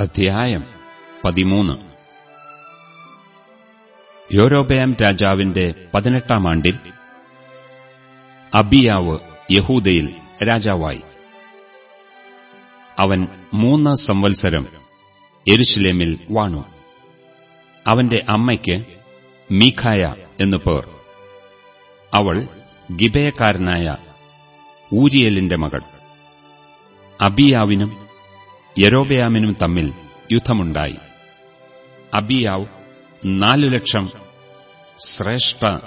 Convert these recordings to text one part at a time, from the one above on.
അധ്യായം പതിമൂന്ന്. യോരോബയാം രാജാവിന്റെ പതിനെട്ടാം ആണ്ടിൽ അബിയാവ് യഹൂദയിൽ രാജാവായി. അവൻ മൂന്ന് സംവത്സരം എരുശിലേമിൽ വാണു. അവന്റെ അമ്മയ്ക്ക് മീഖായ എന്നു പേർ. അവൾ ഗിബയക്കാരനായ ഊരിയലിന്റെ മകൾ. അബിയാവിനും യരോബയാമിനും തമ്മിൽ യുദ്ധമുണ്ടായി. അബിയാവ് നാലു ലക്ഷം ശ്രേഷ്ഠ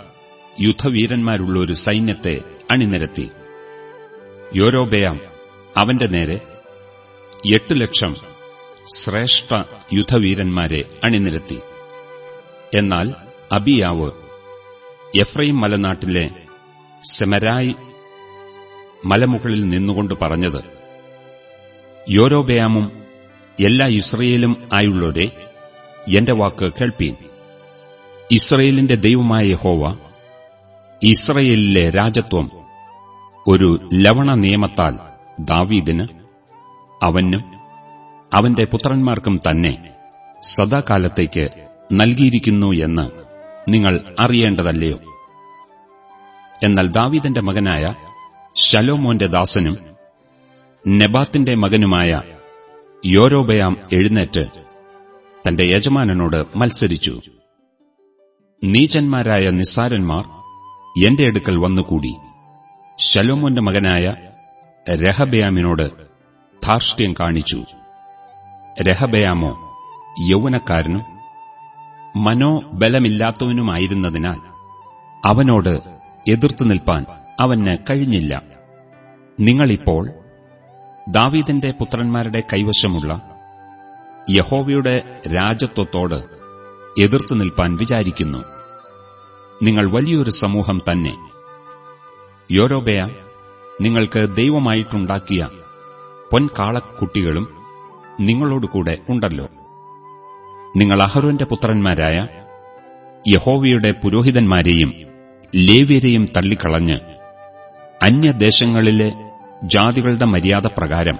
യുദ്ധവീരന്മാരുള്ള ഒരു സൈന്യത്തെ അണിനിരത്തി. യോരോബയാം അവന്റെ നേരെ എട്ട് ലക്ഷം ശ്രേഷ്ഠ യുദ്ധവീരന്മാരെ അണിനിരത്തി. എന്നാൽ അബിയാവ് എഫ്രൈം മലനാട്ടിലെ സെമരായി മലമുകളിൽ നിന്നുകൊണ്ട് പറഞ്ഞത് യോരോബയാമും എല്ലാ ഇസ്രയേലും ആയുള്ളവരെ എന്റെ വാക്ക് കേൾപ്പീൻ. ഇസ്രയേലിന്റെ ദൈവമായ ഹോവ ഇസ്രയേലിലെ രാജത്വം ഒരു ലവണ നിയമത്താൽ ദാവീദിന് അവനും അവന്റെ പുത്രന്മാർക്കും തന്നെ സദാകാലത്തേക്ക് നൽകിയിരിക്കുന്നു എന്ന് നിങ്ങൾ അറിയേണ്ടതല്ലയോ? എന്നാൽ ദാവീദിന്റെ മകനായ ശലോമോന്റെ ദാസനും നെബാത്തിന്റെ മകനുമായ യോരോബയാം എഴുന്നേറ്റ് തന്റെ യജമാനനോട് മത്സരിച്ചു. നീചന്മാരായ നിസ്സാരന്മാർ എന്റെ അടുക്കൽ വന്നുകൂടി. ശലോമോന്റെ മകനായ രഹബയാമിനോട് ധാർഷ്ട്യം കാണിച്ചു. രഹബയാമോ യൗവനക്കാരനും? മനോബലമില്ലാത്തവനുമായിരുന്നതിനാൽ അവനോട് എതിർത്തു നിൽപ്പാൻ അവന് കഴിഞ്ഞില്ല. നിങ്ങളിപ്പോൾ ദാവീദിന്റെ പുത്രന്മാരുടെ കൈവശമുള്ള യഹോവയുടെ രാജത്വത്തോട് എതിർത്തു നിൽപ്പാൻ വിചാരിക്കുന്നു. നിങ്ങൾ വലിയൊരു സമൂഹം തന്നെ. യോരോബയ നിങ്ങൾക്ക് ദൈവമായിട്ടുണ്ടാക്കിയ പൊൻകാളക്കുട്ടികളും നിങ്ങളോടുകൂടെ ഉണ്ടല്ലോ. നിങ്ങൾ അഹറുവിന്റെ പുത്രന്മാരായ യഹോവയുടെ പുരോഹിതന്മാരെയും ലേവ്യരെയും തള്ളിക്കളഞ്ഞ് അന്യദേശങ്ങളിലെ ജാതികളുടെ മര്യാദ പ്രകാരം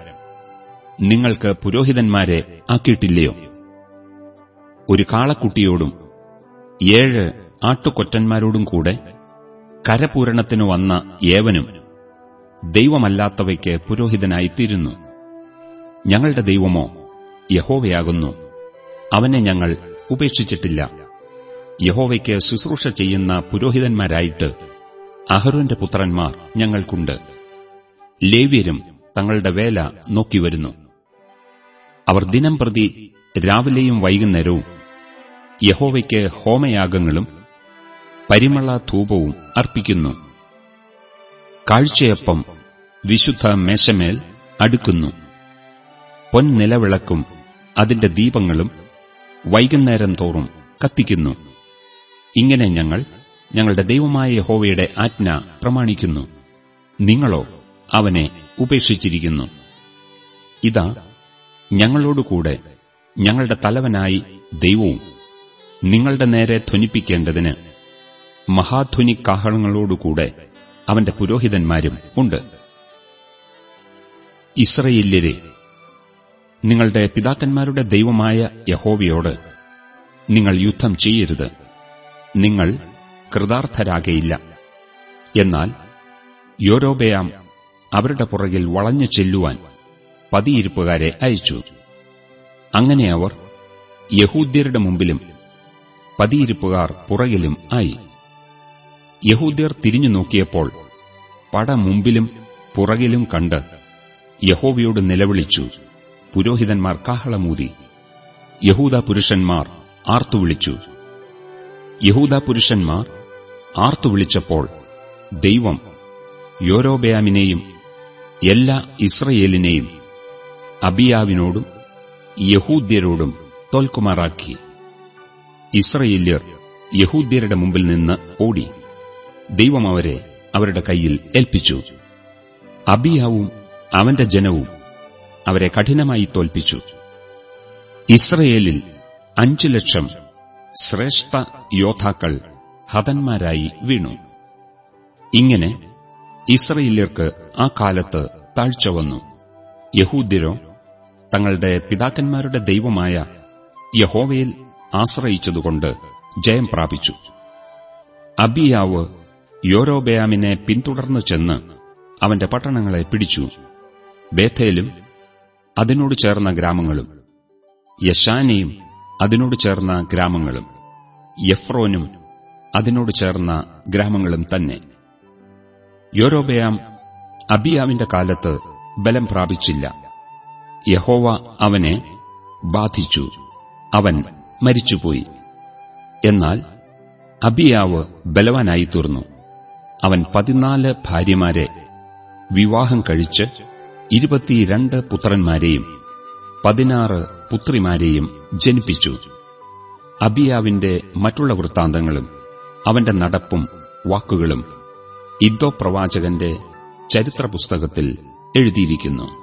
നിങ്ങൾക്ക് പുരോഹിതന്മാരെ ആക്കിയിട്ടില്ലയോ? ഒരു കാളക്കുട്ടിയോടും ഏഴ് ആട്ടുകൊറ്റന്മാരോടും കൂടെ കരപൂരണത്തിനു വന്ന ഏവനും ദൈവമല്ലാത്തവയ്ക്ക് പുരോഹിതനായിത്തീരുന്നു. ഞങ്ങളുടെ ദൈവമോ യഹോവയാകുന്നു. അവനെ ഞങ്ങൾ ഉപേക്ഷിച്ചിട്ടില്ല. യഹോവയ്ക്ക് ശുശ്രൂഷ ചെയ്യുന്ന പുരോഹിതന്മാരായിട്ട് അഹരുവിന്റെ പുത്രന്മാർ ഞങ്ങൾക്കുണ്ട്. ലേവ്യരും തങ്ങളുടെ വേല നോക്കിവരുന്നു അവർ ദിനം പ്രതി രാവിലെയും വൈകുന്നേരവും യഹോവയ്ക്ക് ഹോമയാഗങ്ങളും പരിമള ധൂപവും അർപ്പിക്കുന്നു. കാഴ്ചയപ്പം വിശുദ്ധ മേശമേൽ അടുക്കുന്നു. പൊൻനിലവിളക്കും അതിന്റെ ദീപങ്ങളും വൈകുന്നേരം തോറും കത്തിക്കുന്നു. ഇങ്ങനെ ഞങ്ങൾ ഞങ്ങളുടെ ദൈവമായ യഹോവയുടെ ആജ്ഞ പ്രമാണിക്കുന്നു. നിങ്ങളോ അവനെ ഉപേക്ഷിച്ചിരിക്കുന്നു. ഇതാ ഞങ്ങളോടുകൂടെ ഞങ്ങളുടെ തലവനായി ദൈവവും നിങ്ങളുടെ നേരെ ധ്വനിപ്പിക്കേണ്ടതിന് മഹാധ്വനി കാഹളങ്ങളോടുകൂടെ അവന്റെ പുരോഹിതന്മാരും ഉണ്ട്. ഇസ്രയേല്യരെ നിങ്ങളുടെ പിതാക്കന്മാരുടെ ദൈവമായ യഹോവയോട് നിങ്ങൾ യുദ്ധം ചെയ്യരുത്. നിങ്ങൾ കൃതാർത്ഥരാകയില്ല. എന്നാൽ യോരോബയാം അവരുടെ പുറകിൽ വളഞ്ഞു ചെല്ലുവാൻ പതിയിരിപ്പുകാരെ അയച്ചു. അങ്ങനെ അവർ യഹൂദ്യരുടെ മുമ്പിലും പതിയിരിപ്പുകാർ പുറകിലും ആയി. യഹൂദ്യർ തിരിഞ്ഞു നോക്കിയപ്പോൾ പട മുമ്പിലും പുറകിലും കണ്ട് യഹോവയോട് നിലവിളിച്ചു. പുരോഹിതന്മാർ കാഹളമൂതി. യഹൂദ പുരുഷന്മാർ ആർത്തുവിളിച്ചു യഹൂദ പുരുഷന്മാർ ആർത്തുവിളിച്ചപ്പോൾ ദൈവം യോരോബയാമിനെയും എല്ലാ ഇസ്രയേലിനെയും അബിയാവിനോടും യഹൂദ്യരോടും തോൽക്കുമാറാക്കി. ഇസ്രയേല്യർ യഹൂദ്യരുടെ മുമ്പിൽ നിന്ന് ഓടി. ദൈവം അവരെ അവരുടെ കയ്യിൽ ഏൽപ്പിച്ചു. അബിയാവും അവന്റെ ജനവും അവരെ കഠിനമായി തോൽപ്പിച്ചു. ഇസ്രയേലിൽ അഞ്ചു ലക്ഷം ശ്രേഷ്ഠ യോദ്ധാക്കൾ ഹതന്മാരായി വീണു. ഇങ്ങനെ ഇസ്രയേല്യർക്ക് ആ കാലത്ത് താഴ്ച വന്നു. യഹൂദ്യരോ തങ്ങളുടെ പിതാക്കന്മാരുടെ ദൈവമായ യഹോവയിൽ ആശ്രയിച്ചതുകൊണ്ട് ജയം പ്രാപിച്ചു. അബിയാവ് യോരോബയാമിനെ പിന്തുടർന്നു ചെന്ന് അവന്റെ പട്ടണങ്ങളെ പിടിച്ചു. ബേഥേലും അതിനോട് ചേർന്ന ഗ്രാമങ്ങളും യശാനയും അതിനോട് ചേർന്ന ഗ്രാമങ്ങളും യഫ്രോനും അതിനോട് ചേർന്ന ഗ്രാമങ്ങളും തന്നെ. യോരോബയാം അബിയാവിന്റെ കാലത്ത് ബലം പ്രാപിച്ചില്ല. യഹോവ അവനെ ബാധിച്ചു. അവൻ മരിച്ചുപോയി. എന്നാൽ അബിയാവ് ബലവാനായി തീർന്നു. അവൻ പതിനാല് ഭാര്യമാരെ വിവാഹം കഴിച്ച് ഇരുപത്തിരണ്ട് പുത്രന്മാരെയും പതിനാറ് പുത്രിമാരെയും ജനിപ്പിച്ചു. അബിയാവിന്റെ മറ്റുള്ള വൃത്താന്തങ്ങളും അവന്റെ നടപ്പും വാക്കുകളും ഇദ്ദോ പ്രവാചകന്റെ ചരിത്രപുസ്തകത്തിൽ എഴുതിയിരിക്കുന്നു.